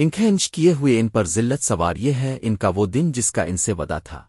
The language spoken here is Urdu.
انکھیں انچ کیے ہوئے ان پر ذلت سوار یہ ہے، ان کا وہ دن جس کا ان سے ودا تھا۔